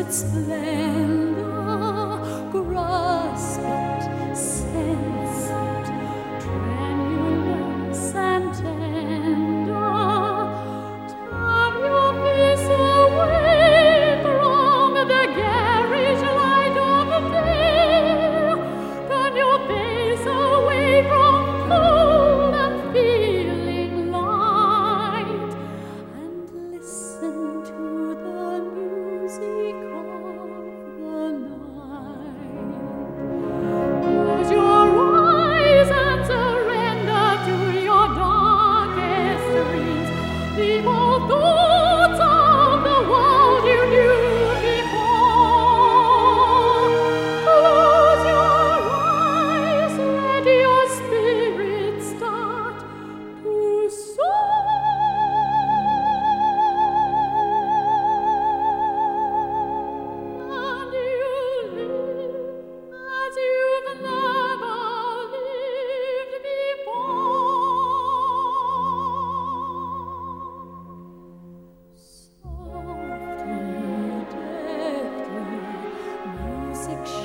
its land. sick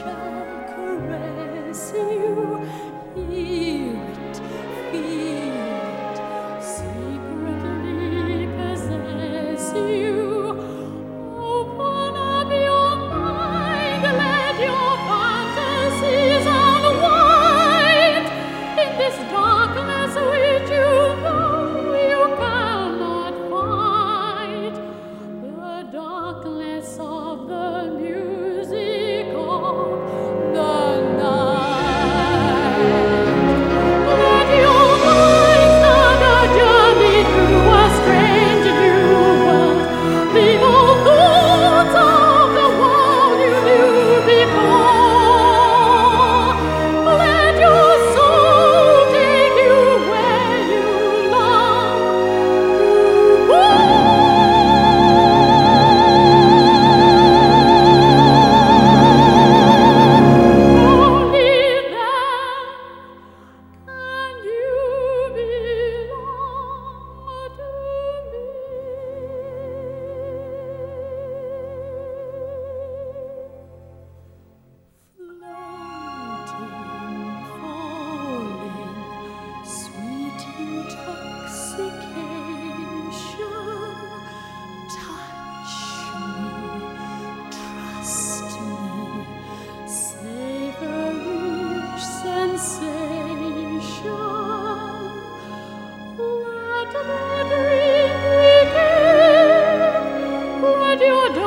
Oh.